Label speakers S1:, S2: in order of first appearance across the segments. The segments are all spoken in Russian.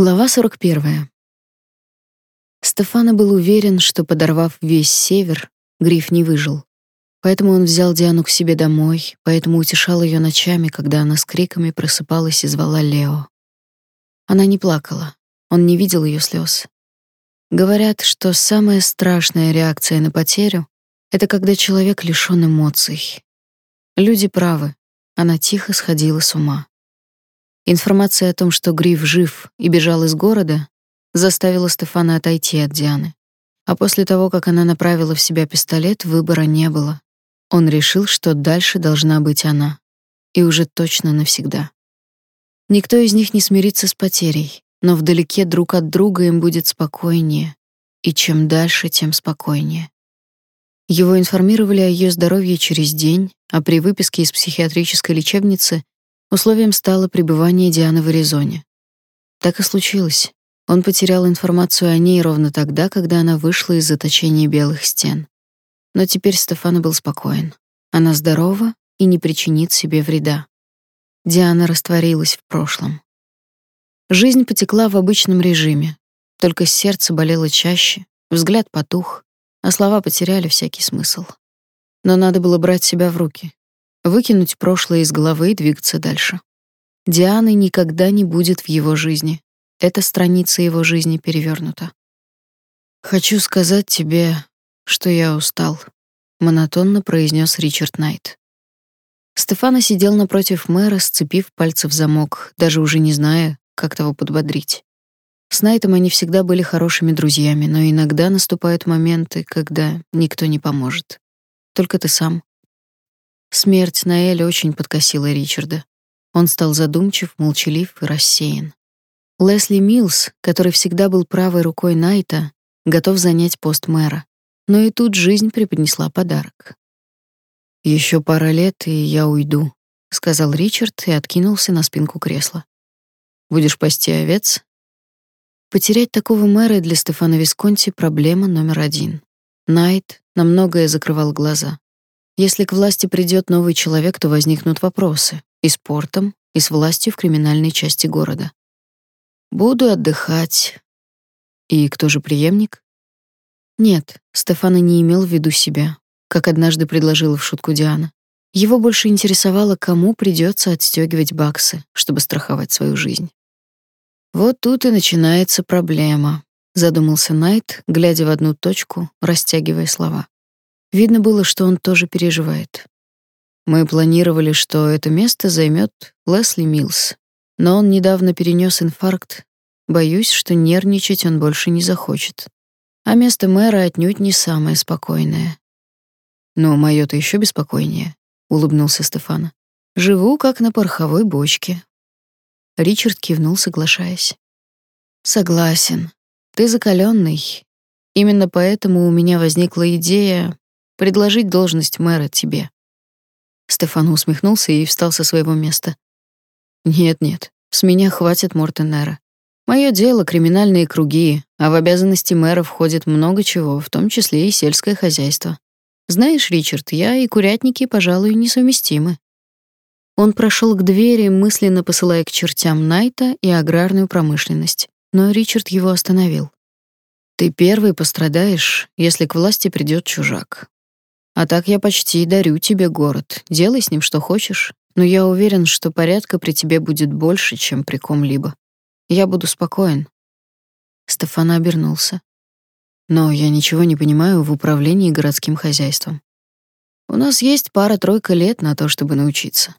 S1: Глава 41. Стефана был уверен, что подорвав весь север, Гриф не выжил. Поэтому он взял Диану к себе домой, поэтому утешал ее ночами, когда она с криками просыпалась и звала Лео. Она не плакала. Он не видел ее слез. Говорят, что самая страшная реакция на потерю это когда человек лишён эмоций. Люди правы. Она тихо сходила с ума. Информация о том, что Гриф жив и бежал из города, заставила Стефана отойти от Дианы. А после того, как она направила в себя пистолет, выбора не было. Он решил, что дальше должна быть она. И уже точно навсегда. Никто из них не смирится с потерей, но вдалеке друг от друга им будет спокойнее. И чем дальше, тем спокойнее. Его информировали о ее здоровье через день, а при выписке из психиатрической лечебницы Условием стало пребывание Дианы в Аризоне. Так и случилось. Он потерял информацию о ней ровно тогда, когда она вышла из заточения белых стен. Но теперь Стефана был спокоен. Она здорова и не причинит себе вреда. Диана растворилась в прошлом. Жизнь потекла в обычном режиме, только сердце болело чаще, взгляд потух, а слова потеряли всякий смысл. Но надо было брать себя в руки, выкинуть прошлое из головы и двигаться дальше. Дианы никогда не будет в его жизни. Эта страница его жизни перевернута. Хочу сказать тебе, что я устал, монотонно произнес Ричард Найт. Стефана сидел напротив мэра, сцепив пальцы в замок, даже уже не зная, как того подбодрить. С Найтом они всегда были хорошими друзьями, но иногда наступают моменты, когда никто не поможет. Только ты сам. Смерть Наэля очень подкосила Ричарда. Он стал задумчив, молчалив и рассеян. Лесли Милс, который всегда был правой рукой Найта, готов занять пост мэра. Но и тут жизнь преподнесла подарок. Еще пара лет, и я уйду», — сказал Ричард и откинулся на спинку кресла. «Будешь пасти овец?» Потерять такого мэра для Стефана Висконти — проблема номер один. Найт на многое закрывал глаза. Если к власти придет новый человек, то возникнут вопросы и с портом, и с властью в криминальной части города. Буду отдыхать. И кто же преемник? Нет, Стефана не имел в виду себя, как однажды предложила в шутку Диана. Его больше интересовало, кому придется отстегивать баксы, чтобы страховать свою жизнь. Вот тут и начинается проблема, задумался Найт, глядя в одну точку, растягивая слова. Видно было, что он тоже переживает. Мы планировали, что это место займет Лесли Милс, но он недавно перенес инфаркт. Боюсь, что нервничать он больше не захочет. А место мэра отнюдь не самое спокойное. Но моё то еще беспокойнее, улыбнулся Стефана. Живу как на пороховой бочке. Ричард кивнул, соглашаясь. Согласен. Ты закаленный. Именно поэтому у меня возникла идея предложить должность мэра тебе. Стефан усмехнулся и встал со своего места. Нет-нет, с меня хватит Мортенера. Мое дело криминальные круги, а в обязанности мэра входит много чего, в том числе и сельское хозяйство. Знаешь, Ричард, я и курятники, пожалуй, несовместимы. Он прошел к двери, мысленно посылая к чертям Найта и аграрную промышленность, но Ричард его остановил. Ты первый пострадаешь, если к власти придет чужак. А так я почти дарю тебе город. Делай с ним что хочешь, но я уверен, что порядка при тебе будет больше, чем при ком-либо. Я буду спокоен. Стефан обернулся. Но я ничего не понимаю в управлении городским хозяйством. У нас есть пара-тройка лет на то, чтобы научиться.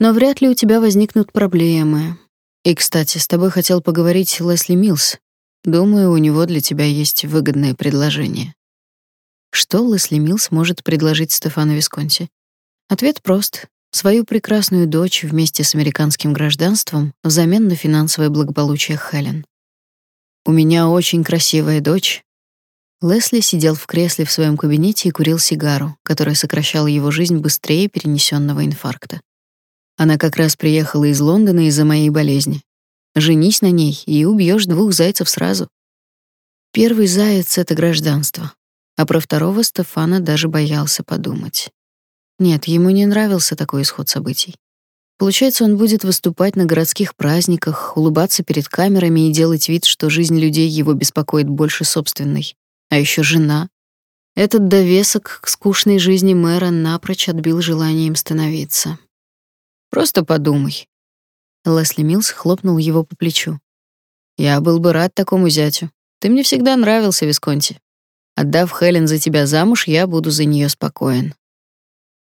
S1: Но вряд ли у тебя возникнут проблемы. И, кстати, с тобой хотел поговорить Лесли Милс. Думаю, у него для тебя есть выгодное предложение. Что Лесли Милс может предложить Стефану Висконти? Ответ прост. Свою прекрасную дочь вместе с американским гражданством взамен на финансовое благополучие Хелен. У меня очень красивая дочь. Лесли сидел в кресле в своем кабинете и курил сигару, которая сокращала его жизнь быстрее перенесенного инфаркта. Она как раз приехала из Лондона из-за моей болезни. Женись на ней и убьешь двух зайцев сразу. Первый заяц это гражданство, а про второго Стефана даже боялся подумать. Нет, ему не нравился такой исход событий. Получается, он будет выступать на городских праздниках, улыбаться перед камерами и делать вид, что жизнь людей его беспокоит больше собственной. А еще жена. Этот довесок к скучной жизни мэра напрочь отбил желанием становиться. Просто подумай. Лесли Милс хлопнул его по плечу. Я был бы рад такому зятю. Ты мне всегда нравился, Висконти. Отдав Хелен за тебя замуж, я буду за нее спокоен.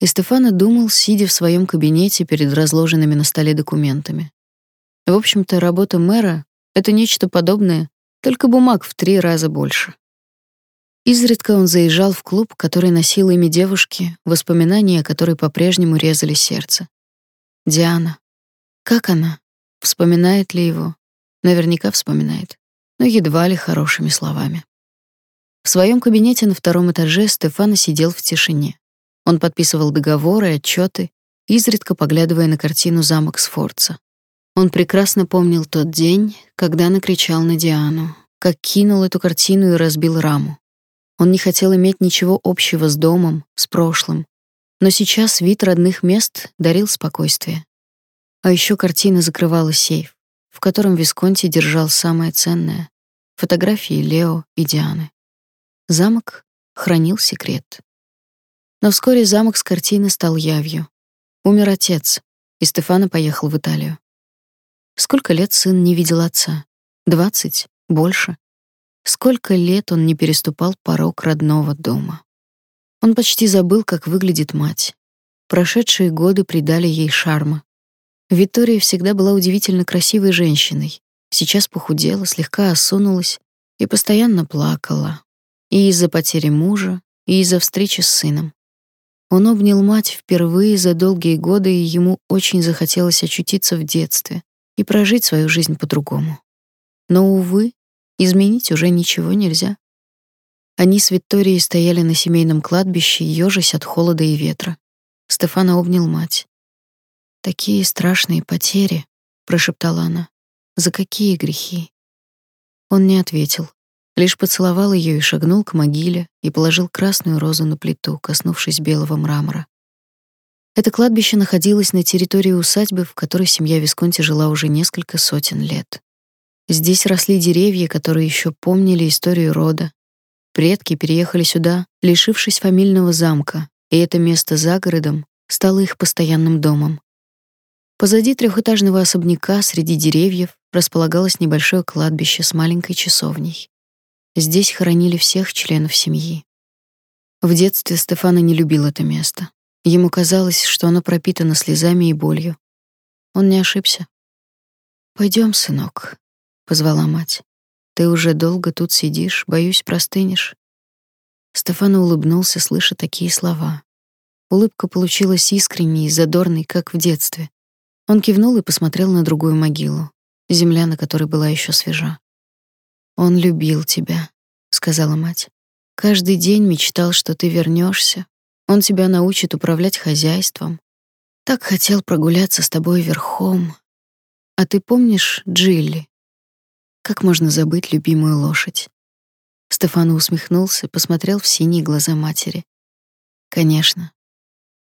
S1: И Стефано думал, сидя в своем кабинете перед разложенными на столе документами. В общем-то, работа мэра — это нечто подобное, только бумаг в три раза больше. Изредка он заезжал в клуб, который носил имя девушки, воспоминания о которой по-прежнему резали сердце. Диана. Как она? Вспоминает ли его? Наверняка вспоминает, но едва ли хорошими словами. В своем кабинете на втором этаже Стефано сидел в тишине. Он подписывал договоры, отчеты, изредка поглядывая на картину замок Сфорца. Он прекрасно помнил тот день, когда накричал на Диану, как кинул эту картину и разбил раму. Он не хотел иметь ничего общего с домом, с прошлым, но сейчас вид родных мест дарил спокойствие. А еще картина закрывала сейф, в котором Висконти держал самое ценное — фотографии Лео и Дианы. Замок хранил секрет. Но вскоре замок с картины стал явью. Умер отец, и Стефано поехал в Италию. Сколько лет сын не видел отца? Двадцать? Больше? Сколько лет он не переступал порог родного дома? Он почти забыл, как выглядит мать. Прошедшие годы придали ей шарма. Виктория всегда была удивительно красивой женщиной. Сейчас похудела, слегка осунулась и постоянно плакала. И из-за потери мужа, и из-за встречи с сыном. Он обнял мать впервые за долгие годы, и ему очень захотелось очутиться в детстве и прожить свою жизнь по-другому. Но, увы, изменить уже ничего нельзя. Они с Викторией стояли на семейном кладбище, ёжась от холода и ветра. Стефана обнял мать. «Такие страшные потери», — прошептала она. «За какие грехи?» Он не ответил. Лишь поцеловал ее и шагнул к могиле и положил красную розу на плиту, коснувшись белого мрамора. Это кладбище находилось на территории усадьбы, в которой семья Висконти жила уже несколько сотен лет. Здесь росли деревья, которые еще помнили историю рода. Предки переехали сюда, лишившись фамильного замка, и это место за городом стало их постоянным домом. Позади трехэтажного особняка среди деревьев располагалось небольшое кладбище с маленькой часовней. Здесь хоронили всех членов семьи. В детстве Стефана не любил это место. Ему казалось, что оно пропитано слезами и болью. Он не ошибся. Пойдем, сынок, позвала мать. Ты уже долго тут сидишь, боюсь, простынешь. Стефан улыбнулся, слыша такие слова. Улыбка получилась искренней и задорной, как в детстве. Он кивнул и посмотрел на другую могилу, земля на которой была еще свежа. Он любил тебя, сказала мать. Каждый день мечтал, что ты вернешься. Он тебя научит управлять хозяйством. Так хотел прогуляться с тобой верхом. А ты помнишь Джилли? Как можно забыть любимую лошадь? Стефан усмехнулся, посмотрел в синие глаза матери. Конечно.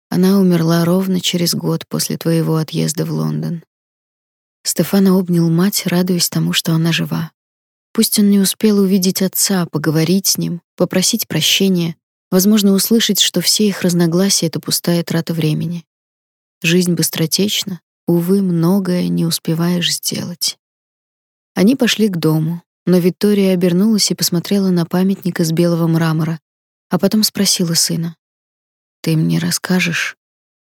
S1: Она умерла ровно через год после твоего отъезда в Лондон. Стефана обнял мать, радуясь тому, что она жива. Пусть он не успел увидеть отца, поговорить с ним, попросить прощения, возможно, услышать, что все их разногласия — это пустая трата времени. Жизнь быстротечна, увы, многое не успеваешь сделать. Они пошли к дому, но Виктория обернулась и посмотрела на памятник из белого мрамора, а потом спросила сына. «Ты мне расскажешь,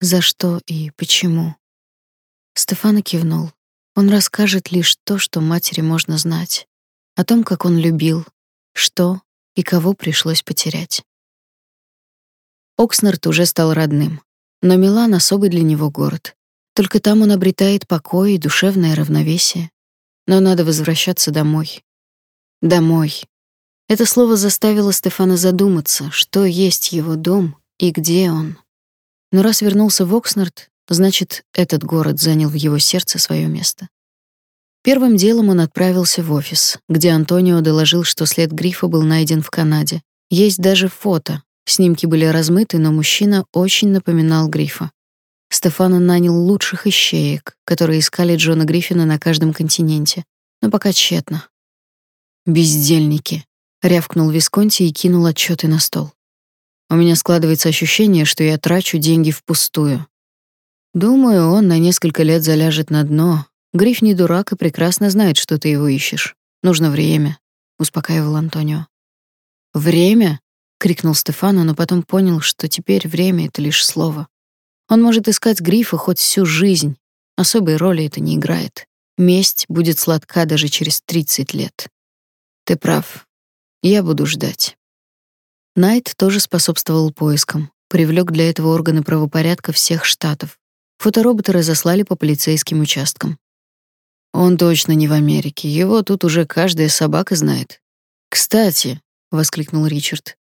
S1: за что и почему?» Стефана кивнул. Он расскажет лишь то, что матери можно знать о том, как он любил, что и кого пришлось потерять. Окснард уже стал родным, но Милан особый для него город. Только там он обретает покой и душевное равновесие. Но надо возвращаться домой. Домой. Это слово заставило Стефана задуматься, что есть его дом и где он. Но раз вернулся в Окснард, значит, этот город занял в его сердце свое место. Первым делом он отправился в офис, где Антонио доложил, что след грифа был найден в Канаде. Есть даже фото. Снимки были размыты, но мужчина очень напоминал грифа. Стефано нанял лучших ищеек, которые искали Джона Гриффина на каждом континенте, но пока тщетно. «Бездельники», — рявкнул Висконти и кинул отчеты на стол. «У меня складывается ощущение, что я трачу деньги впустую. Думаю, он на несколько лет заляжет на дно. Гриф не дурак и прекрасно знает, что ты его ищешь. Нужно время», — успокаивал Антонио. «Время?» — крикнул Стефано, но потом понял, что теперь время — это лишь слово. Он может искать Грифа хоть всю жизнь. Особой роли это не играет. Месть будет сладка даже через 30 лет. Ты прав. Я буду ждать. Найт тоже способствовал поискам, привлек для этого органы правопорядка всех штатов. Фотороботы разослали по полицейским участкам. Он точно не в Америке. Его тут уже каждая собака знает. Кстати, воскликнул Ричард.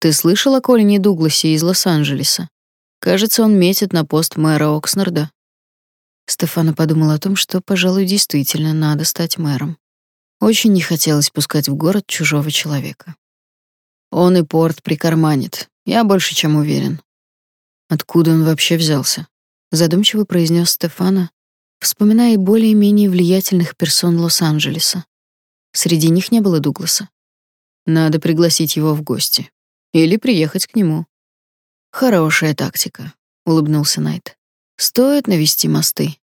S1: Ты слышал о Колине Дугласе из Лос-Анджелеса? Кажется, он метит на пост мэра Окснарда. Стефана подумал о том, что, пожалуй, действительно надо стать мэром. Очень не хотелось пускать в город чужого человека. Он и порт прикарманит, я больше чем уверен. Откуда он вообще взялся? Задумчиво произнес Стефана, вспоминая более-менее влиятельных персон Лос-Анджелеса. Среди них не было Дугласа. Надо пригласить его в гости. Или приехать к нему. Хорошая тактика, улыбнулся Найт. Стоит навести мосты.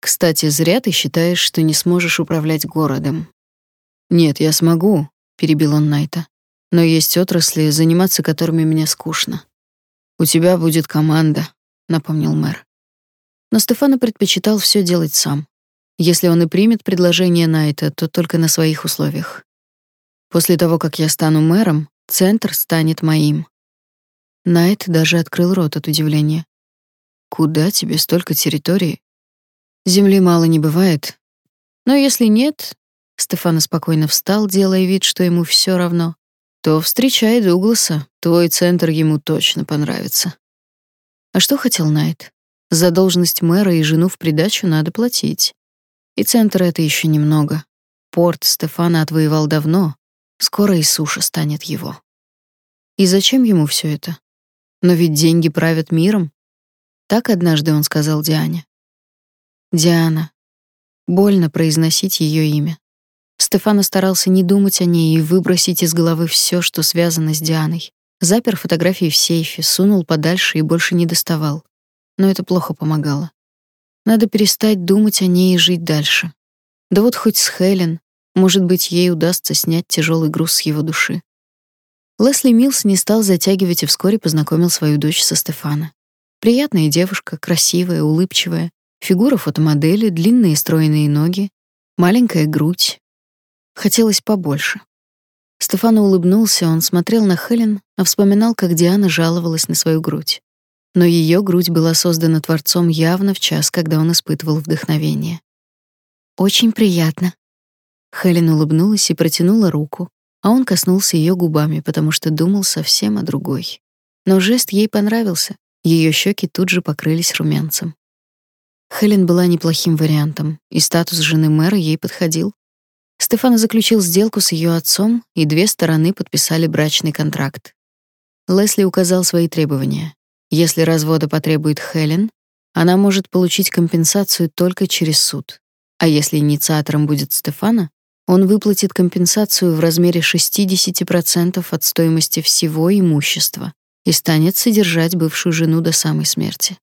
S1: Кстати, зря ты считаешь, что не сможешь управлять городом. «Нет, я смогу», — перебил он Найта. «Но есть отрасли, заниматься которыми мне скучно». «У тебя будет команда», — напомнил мэр. Но Стефано предпочитал все делать сам. Если он и примет предложение Найта, то только на своих условиях. После того, как я стану мэром, центр станет моим. Найт даже открыл рот от удивления. Куда тебе столько территории? Земли мало не бывает. Но если нет, Стефано спокойно встал, делая вид, что ему все равно. То встречай Дугласа, твой центр ему точно понравится. А что хотел Найт? За должность мэра и жену в придачу надо платить. И центр это еще немного. Порт Стефана отвоевал давно, скоро и суша станет его. И зачем ему все это? Но ведь деньги правят миром. Так однажды он сказал Диане. Диана. Больно произносить ее имя. Стефано старался не думать о ней и выбросить из головы все, что связано с Дианой. Запер фотографии в сейфе, сунул подальше и больше не доставал. Но это плохо помогало. Надо перестать думать о ней и жить дальше. Да вот хоть с Хелен, может быть, ей удастся снять тяжелый груз с его души. Лесли Милс не стал затягивать и вскоре познакомил свою дочь со Стефана. Приятная девушка, красивая, улыбчивая, фигура фотомодели, длинные стройные ноги, маленькая грудь, Хотелось побольше. Стефано улыбнулся, он смотрел на Хелен, а вспоминал, как Диана жаловалась на свою грудь. Но ее грудь была создана Творцом явно в час, когда он испытывал вдохновение. «Очень приятно». Хелен улыбнулась и протянула руку, а он коснулся ее губами, потому что думал совсем о другой. Но жест ей понравился, ее щеки тут же покрылись румянцем. Хелен была неплохим вариантом, и статус жены мэра ей подходил. Стефано заключил сделку с ее отцом, и две стороны подписали брачный контракт. Лесли указал свои требования. Если развода потребует Хелен, она может получить компенсацию только через суд. А если инициатором будет Стефано, он выплатит компенсацию в размере 60% от стоимости всего имущества и станет содержать бывшую жену до самой смерти.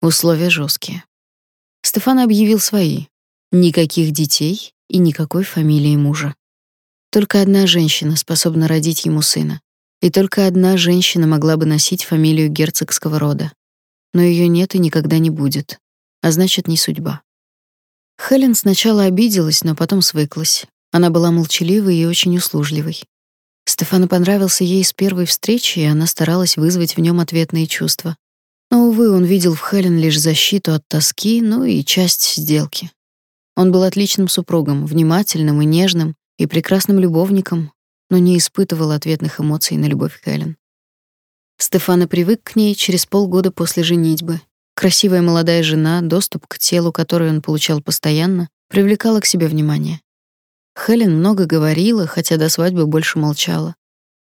S1: Условия жесткие. Стефано объявил свои: никаких детей и никакой фамилии мужа. Только одна женщина способна родить ему сына, и только одна женщина могла бы носить фамилию герцогского рода. Но ее нет и никогда не будет, а значит, не судьба. Хелен сначала обиделась, но потом свыклась. Она была молчаливой и очень услужливой. Стефану понравился ей с первой встречи, и она старалась вызвать в нем ответные чувства. Но, увы, он видел в Хелен лишь защиту от тоски, ну и часть сделки. Он был отличным супругом, внимательным и нежным, и прекрасным любовником, но не испытывал ответных эмоций на любовь Хелен. Стефана привык к ней через полгода после женитьбы. Красивая молодая жена, доступ к телу, который он получал постоянно, привлекала к себе внимание. Хелен много говорила, хотя до свадьбы больше молчала.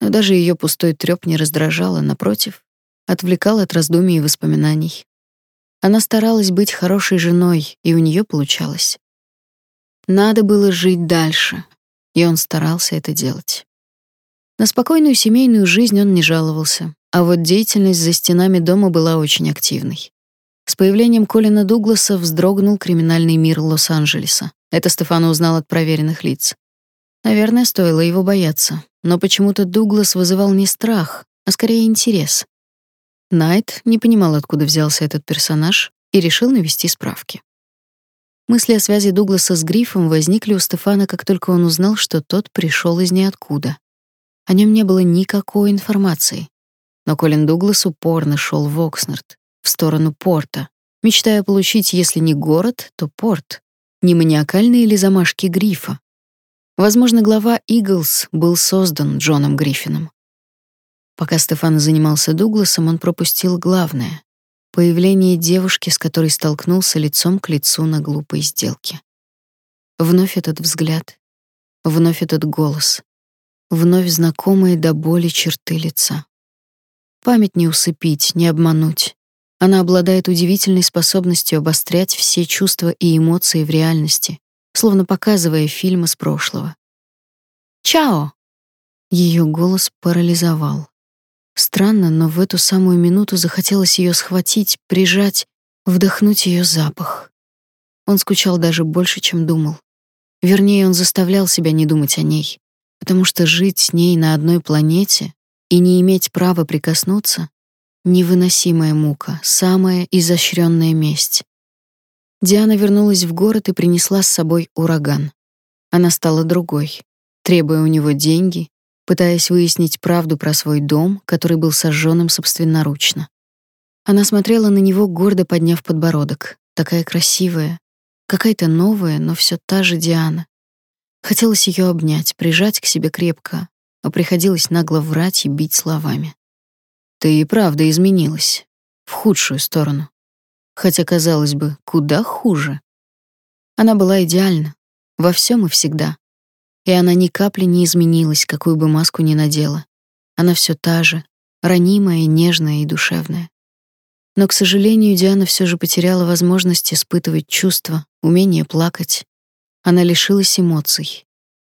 S1: Но даже ее пустой трёп не раздражал, а напротив, отвлекал от раздумий и воспоминаний. Она старалась быть хорошей женой, и у нее получалось. Надо было жить дальше, и он старался это делать. На спокойную семейную жизнь он не жаловался, а вот деятельность за стенами дома была очень активной. С появлением Колина Дугласа вздрогнул криминальный мир Лос-Анджелеса. Это Стефано узнал от проверенных лиц. Наверное, стоило его бояться, но почему-то Дуглас вызывал не страх, а скорее интерес. Найт не понимал, откуда взялся этот персонаж, и решил навести справки. Мысли о связи Дугласа с Грифом возникли у Стефана, как только он узнал, что тот пришел из ниоткуда. О нем не было никакой информации. Но Колин Дуглас упорно шел в Окснард, в сторону порта, мечтая получить, если не город, то порт. Не маниакальные ли замашки Грифа? Возможно, глава Иглс был создан Джоном Гриффином. Пока Стефан занимался Дугласом, он пропустил главное — появление девушки, с которой столкнулся лицом к лицу на глупой сделке. Вновь этот взгляд, вновь этот голос, вновь знакомые до боли черты лица. Память не усыпить, не обмануть. Она обладает удивительной способностью обострять все чувства и эмоции в реальности, словно показывая фильм из прошлого. «Чао!» Ее голос парализовал. Странно, но в эту самую минуту захотелось ее схватить, прижать, вдохнуть ее запах. Он скучал даже больше, чем думал. Вернее, он заставлял себя не думать о ней потому что жить с ней на одной планете и не иметь права прикоснуться — невыносимая мука, самая изощренная месть. Диана вернулась в город и принесла с собой ураган. Она стала другой, требуя у него деньги, пытаясь выяснить правду про свой дом, который был сожженным собственноручно. Она смотрела на него, гордо подняв подбородок, такая красивая, какая-то новая, но все та же Диана. Хотелось ее обнять, прижать к себе крепко, а приходилось нагло врать и бить словами. Ты и правда изменилась. В худшую сторону. Хотя, казалось бы, куда хуже. Она была идеальна. Во всем и всегда. И она ни капли не изменилась, какую бы маску ни надела. Она все та же, ранимая, нежная и душевная. Но, к сожалению, Диана все же потеряла возможность испытывать чувства, умение плакать, она лишилась эмоций.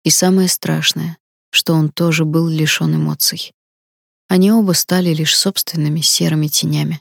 S1: И самое страшное, что он тоже был лишён эмоций. Они оба стали лишь собственными серыми тенями.